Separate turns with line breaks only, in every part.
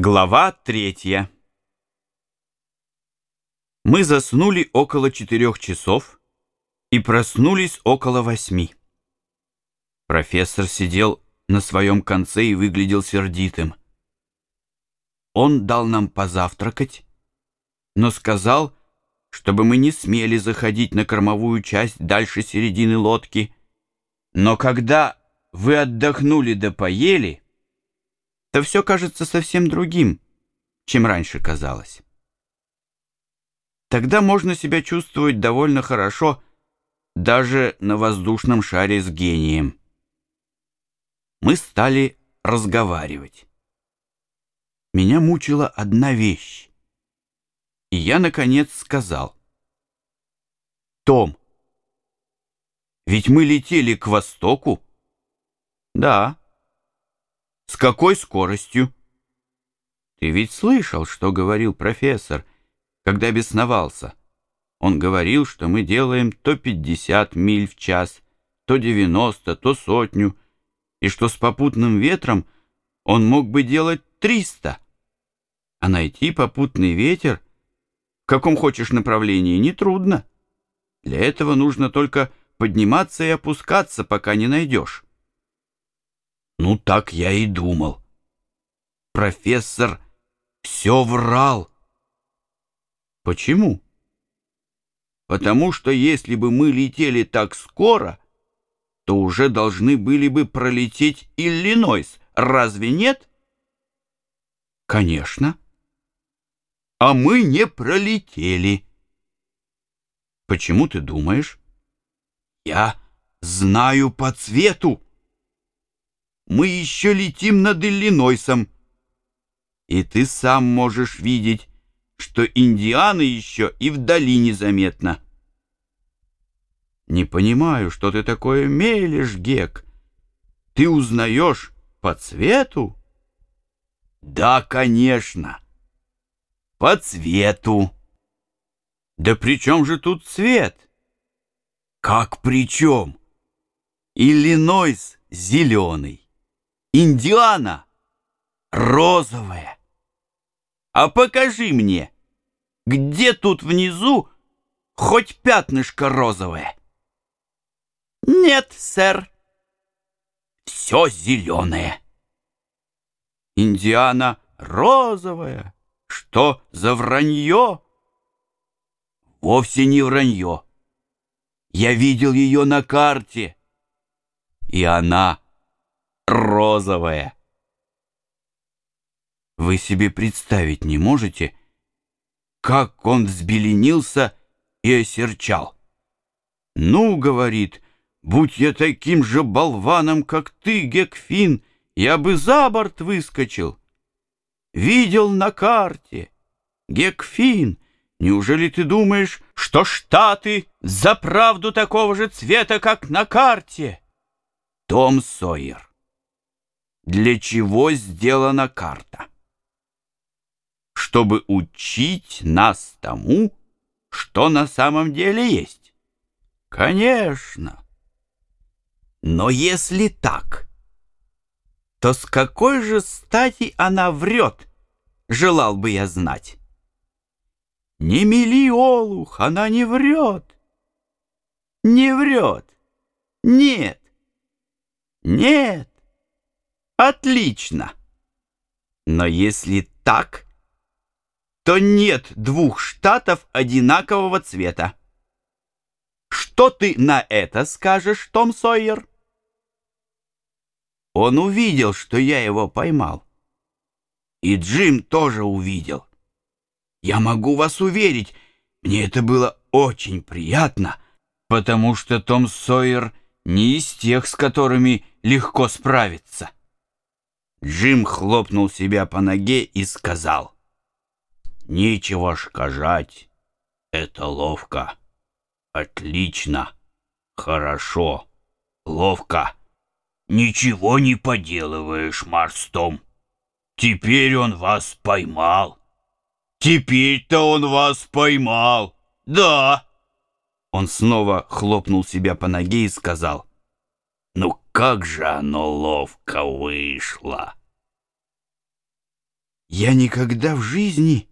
Глава третья. Мы заснули около четырех часов и проснулись около восьми. Профессор сидел на своем конце и выглядел сердитым. Он дал нам позавтракать, но сказал, чтобы мы не смели заходить на кормовую часть дальше середины лодки. Но когда вы отдохнули да поели, то все кажется совсем другим, чем раньше казалось. Тогда можно себя чувствовать довольно хорошо даже на воздушном шаре с гением. Мы стали разговаривать. Меня мучила одна вещь. И я, наконец, сказал. «Том, ведь мы летели к востоку?» «Да». «С какой скоростью?» «Ты ведь слышал, что говорил профессор, когда бесновался. Он говорил, что мы делаем то 50 миль в час, то 90, то сотню, и что с попутным ветром он мог бы делать 300. А найти попутный ветер в каком хочешь направлении нетрудно. Для этого нужно только подниматься и опускаться, пока не найдешь. Ну, так я и думал. Профессор все врал. Почему? Потому что если бы мы летели так скоро, то уже должны были бы пролететь Иллинойс. Разве нет? Конечно. А мы не пролетели. Почему ты думаешь? Я знаю по цвету мы еще летим над Иллинойсом. И ты сам можешь видеть, что Индианы еще и вдали незаметно. Не понимаю, что ты такое мелешь, Гек. Ты узнаешь по цвету? Да, конечно. По цвету. Да при чем же тут цвет? Как при чем? Иллинойс зеленый. Индиана розовая. А покажи мне, где тут внизу хоть пятнышко розовое? Нет, сэр. Все зеленое. Индиана розовая. Что за вранье? Вовсе не вранье. Я видел ее на карте. И она розовая. Вы себе представить не можете, как он взбеленился и осерчал. «Ну, — говорит, — будь я таким же болваном, как ты, Гекфин, я бы за борт выскочил. Видел на карте. Гекфин, неужели ты думаешь, что Штаты за правду такого же цвета, как на карте?» Том Сойер для чего сделана карта? Чтобы учить нас тому, что на самом деле есть. Конечно. Но если так, то с какой же стати она врет, желал бы я знать. Не мели, Олух, она не врет. Не врет. Нет. Нет. Отлично. Но если так, то нет двух штатов одинакового цвета. Что ты на это скажешь, Том Сойер? Он увидел, что я его поймал. И Джим тоже увидел. Я могу вас уверить, мне это было очень приятно, потому что Том Сойер не из тех, с которыми легко справиться. Джим хлопнул себя по ноге и сказал. «Нечего сказать. Это ловко. Отлично. Хорошо. Ловко. Ничего не поделываешь, Марстом. Теперь он вас поймал. Теперь-то он вас поймал. Да!» Он снова хлопнул себя по ноге и сказал. «Ну как же оно ловко вышло!» Я никогда в жизни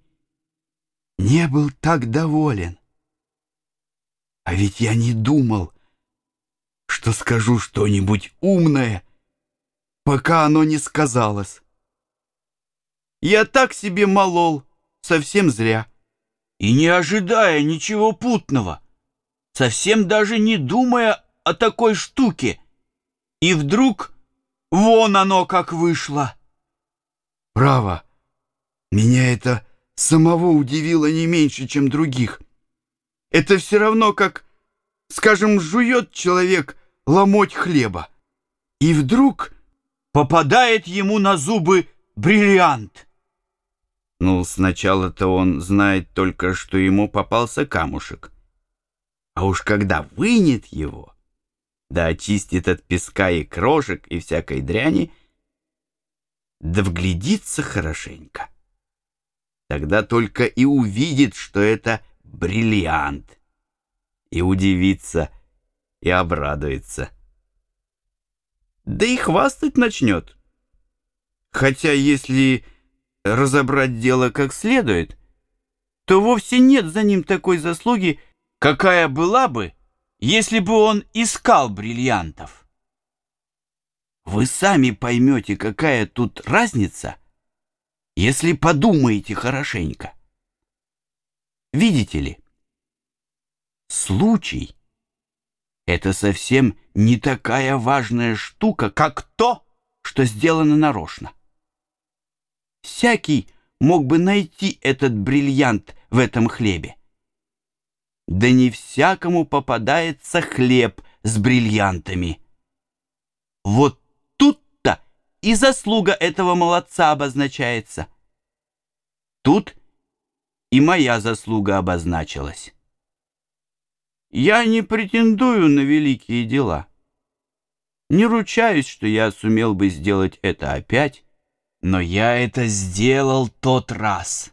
не был так доволен. А ведь я не думал, что скажу что-нибудь умное, пока оно не сказалось. Я так себе молол, совсем зря, и не ожидая ничего путного, совсем даже не думая о такой штуке, и вдруг вон оно как вышло. Право, меня это самого удивило не меньше, чем других. Это все равно, как, скажем, жует человек ломоть хлеба. И вдруг попадает ему на зубы бриллиант. Ну, сначала-то он знает только, что ему попался камушек. А уж когда вынет его, да очистит от песка и крошек и всякой дряни, да вглядится хорошенько. Тогда только и увидит, что это бриллиант, и удивится, и обрадуется. Да и хвастать начнет. Хотя, если разобрать дело как следует, то вовсе нет за ним такой заслуги, какая была бы, если бы он искал бриллиантов. Вы сами поймете, какая тут разница, если подумаете хорошенько. Видите ли, случай — это совсем не такая важная штука, как то, что сделано нарочно. Всякий мог бы найти этот бриллиант в этом хлебе. Да не всякому попадается хлеб с бриллиантами. Вот тут-то и заслуга этого молодца обозначается. Тут и моя заслуга обозначилась. Я не претендую на великие дела. Не ручаюсь, что я сумел бы сделать это опять, но я это сделал тот раз.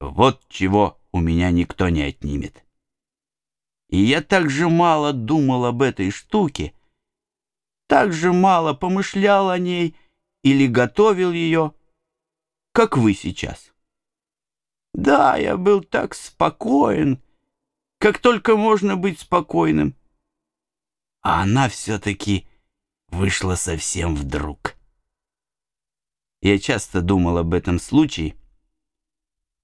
Вот чего у меня никто не отнимет. И я так же мало думал об этой штуке, так же мало помышлял о ней или готовил ее, как вы сейчас. Да, я был так спокоен, как только можно быть спокойным. А она все-таки вышла совсем вдруг. Я часто думал об этом случае,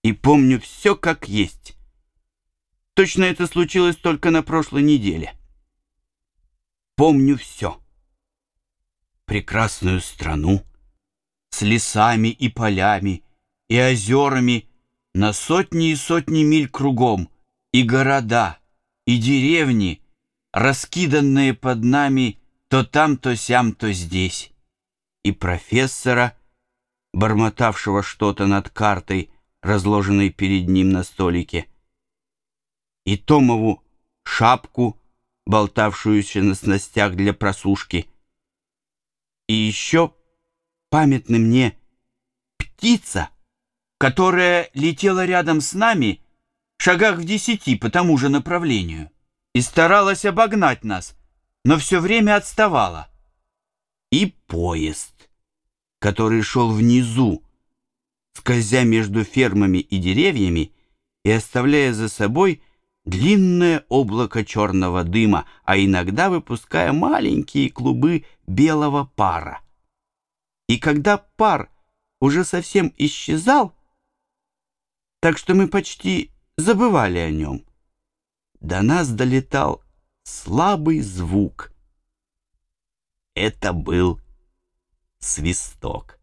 и помню все как есть. Точно это случилось только на прошлой неделе. Помню все. Прекрасную страну с лесами и полями и озерами на сотни и сотни миль кругом, и города, и деревни, раскиданные под нами то там, то сям, то здесь, и профессора, бормотавшего что-то над картой, разложенной перед ним на столике, и Томову шапку, болтавшуюся на снастях для просушки, и еще памятны мне птица, которая летела рядом с нами, шагах в десяти по тому же направлению, и старалась обогнать нас, но все время отставала. И поезд, который шел внизу, скользя между фермами и деревьями и оставляя за собой длинное облако черного дыма, а иногда выпуская маленькие клубы белого пара. И когда пар уже совсем исчезал, так что мы почти забывали о нем, до нас долетал слабый звук. Это был свисток.